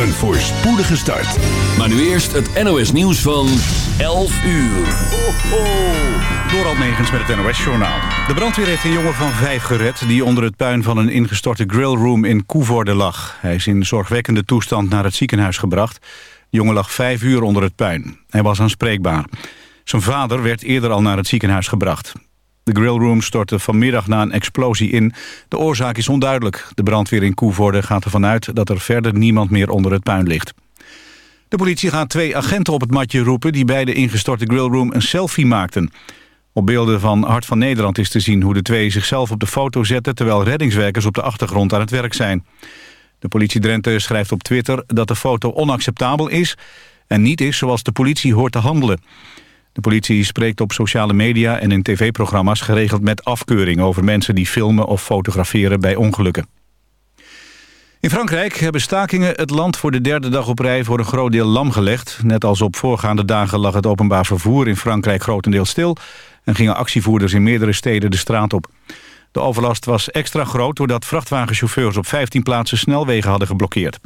Een voorspoedige start. Maar nu eerst het NOS nieuws van 11 uur. Ho, ho. Door met het NOS-journaal. De brandweer heeft een jongen van vijf gered... die onder het puin van een ingestorte grillroom in Koevoorde lag. Hij is in zorgwekkende toestand naar het ziekenhuis gebracht. De jongen lag vijf uur onder het puin. Hij was aanspreekbaar. Zijn vader werd eerder al naar het ziekenhuis gebracht. De grillroom stortte vanmiddag na een explosie in. De oorzaak is onduidelijk. De brandweer in Koevoorde gaat ervan uit dat er verder niemand meer onder het puin ligt. De politie gaat twee agenten op het matje roepen... die bij de ingestorte grillroom een selfie maakten. Op beelden van Hart van Nederland is te zien hoe de twee zichzelf op de foto zetten... terwijl reddingswerkers op de achtergrond aan het werk zijn. De politie Drenthe schrijft op Twitter dat de foto onacceptabel is... en niet is zoals de politie hoort te handelen. De politie spreekt op sociale media en in tv-programma's geregeld met afkeuring... over mensen die filmen of fotograferen bij ongelukken. In Frankrijk hebben stakingen het land voor de derde dag op rij voor een groot deel lam gelegd. Net als op voorgaande dagen lag het openbaar vervoer in Frankrijk grotendeels stil... en gingen actievoerders in meerdere steden de straat op. De overlast was extra groot doordat vrachtwagenchauffeurs op 15 plaatsen snelwegen hadden geblokkeerd.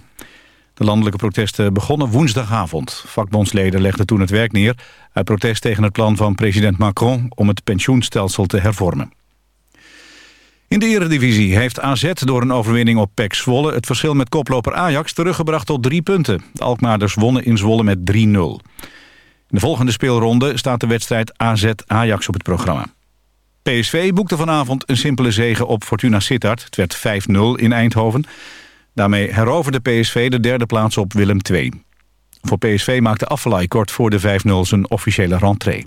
De landelijke protesten begonnen woensdagavond. Vakbondsleden legden toen het werk neer... uit protest tegen het plan van president Macron om het pensioenstelsel te hervormen. In de eredivisie heeft AZ door een overwinning op PEC Zwolle... het verschil met koploper Ajax teruggebracht tot drie punten. De Alkmaarders wonnen in Zwolle met 3-0. In de volgende speelronde staat de wedstrijd AZ-Ajax op het programma. PSV boekte vanavond een simpele zege op Fortuna Sittard. Het werd 5-0 in Eindhoven. Daarmee heroverde PSV de derde plaats op Willem II. Voor PSV maakte Affelay kort voor de 5-0 zijn officiële rentree.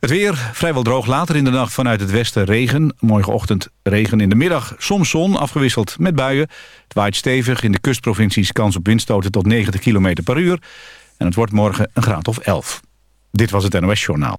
Het weer vrijwel droog. Later in de nacht vanuit het westen regen. Morgenochtend regen in de middag. Soms zon, afgewisseld met buien. Het waait stevig. In de kustprovincies kans op windstoten tot 90 km per uur. En het wordt morgen een graad of 11. Dit was het NOS Journaal.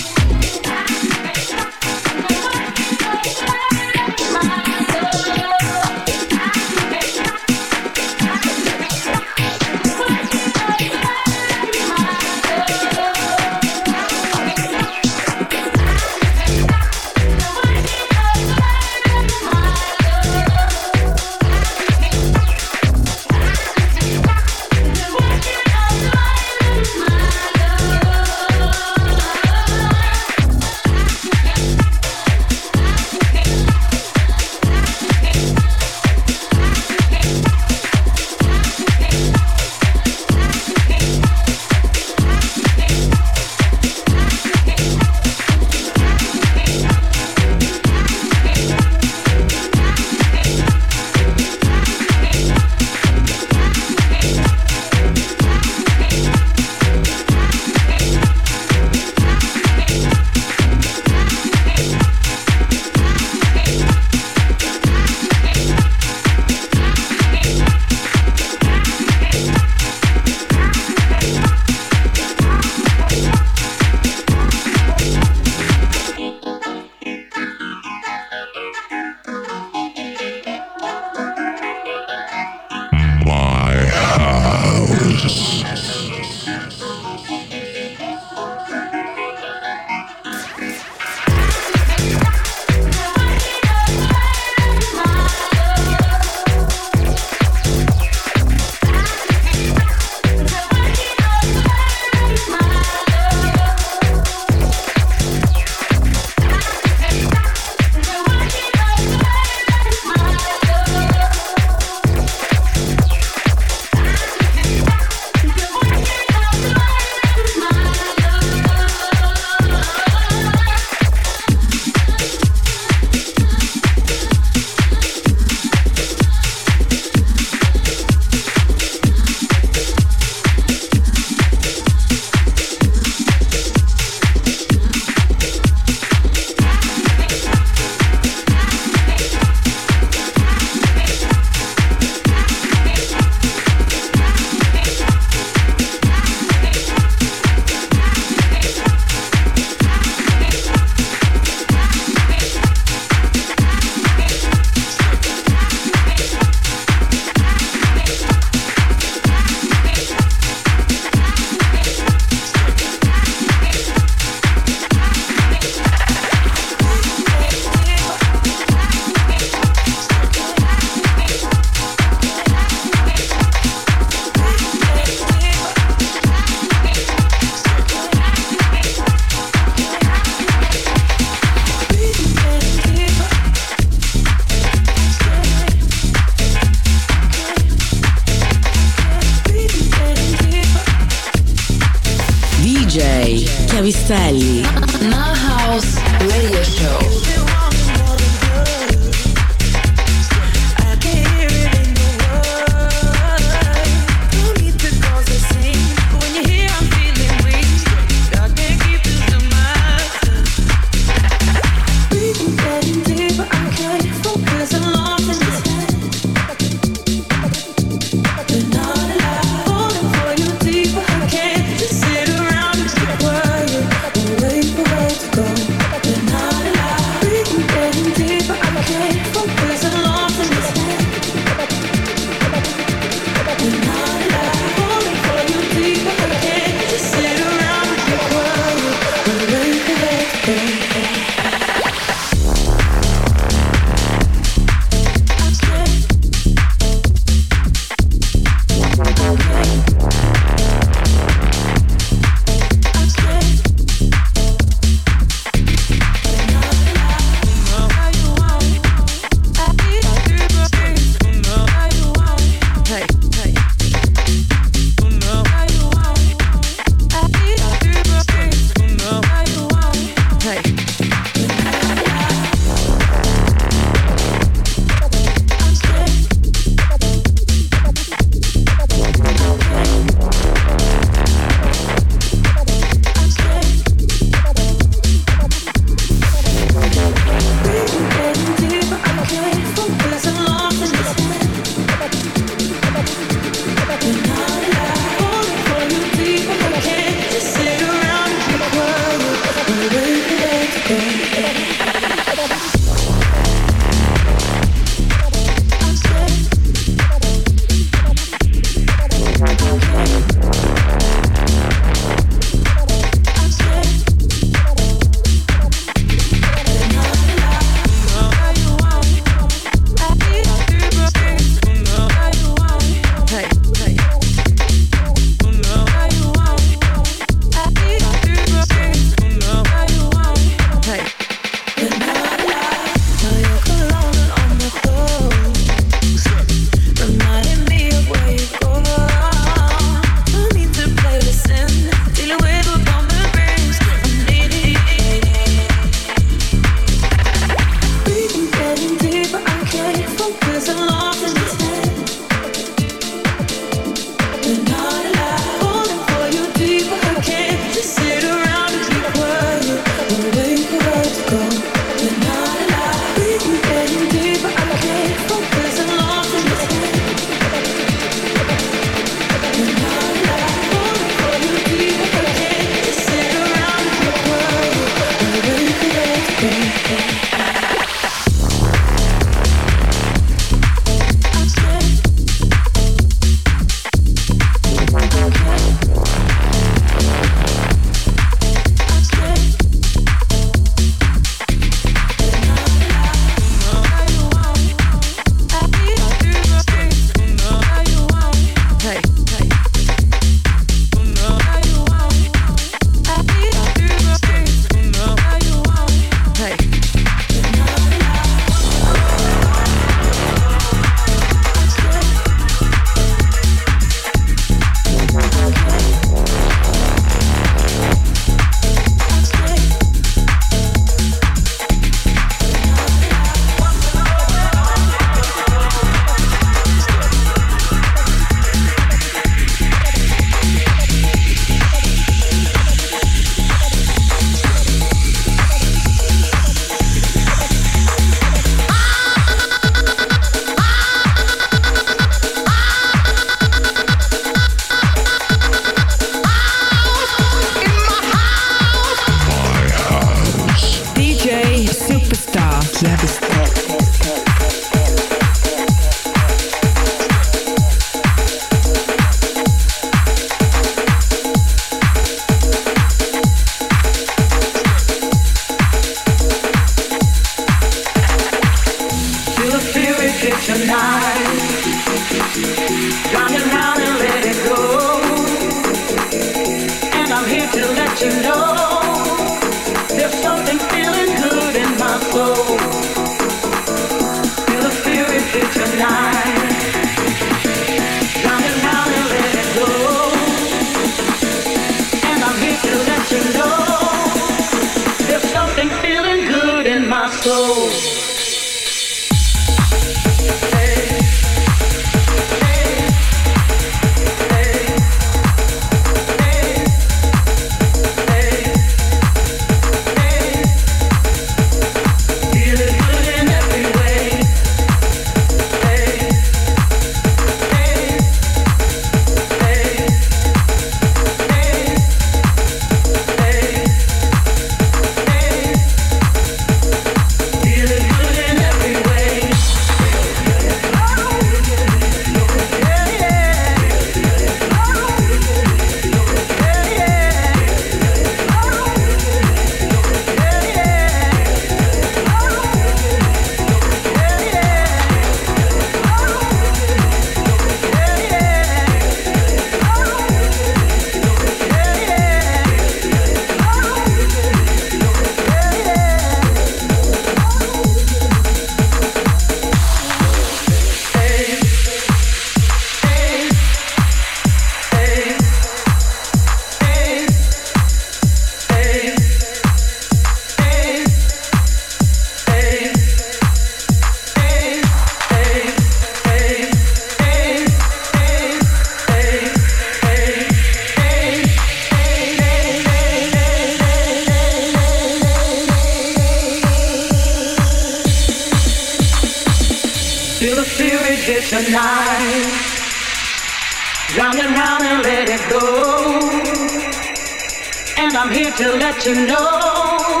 And I'm here to let you know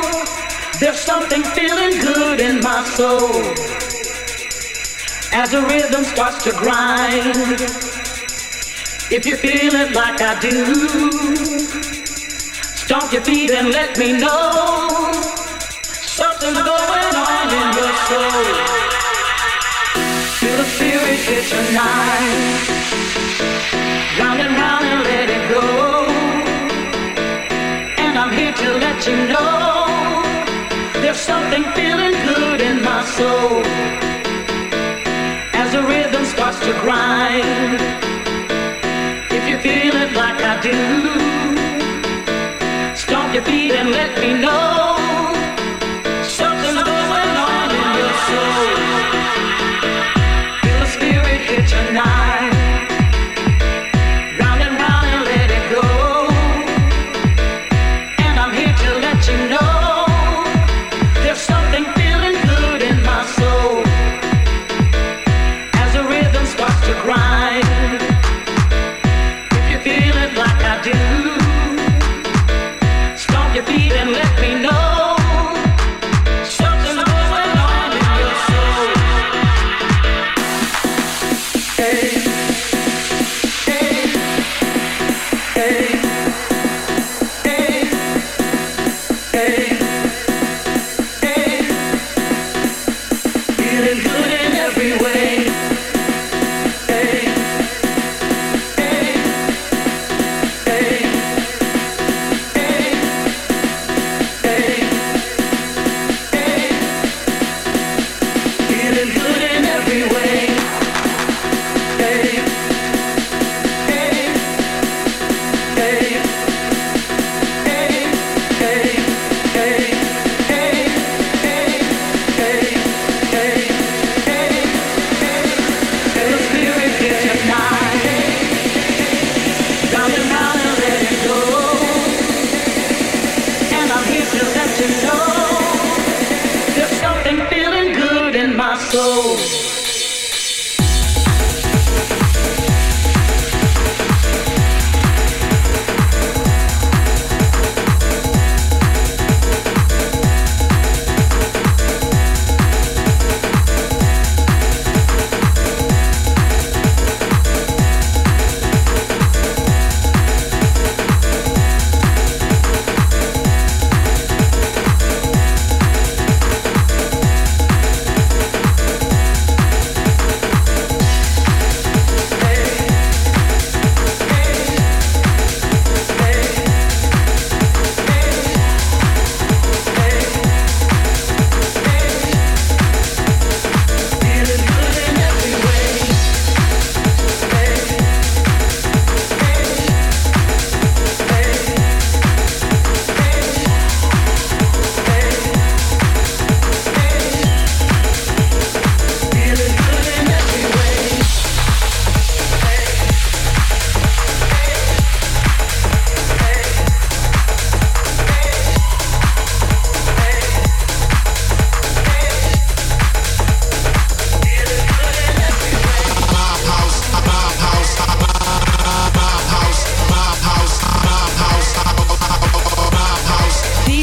there's something feeling good in my soul. As the rhythm starts to grind, if you feel it like I do, stomp your feet and let me know something's going on in your soul. Feel the spirit hit tonight. Round and round and let it go. I'm here to let you know there's something feeling good in my soul. As the rhythm starts to grind. If you feel it like I do, stomp your feet and let me know something's going on in your soul. Feel the spirit hit tonight.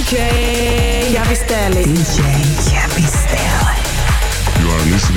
DJ Chiavistelli. DJ Chiavistelli. You are listening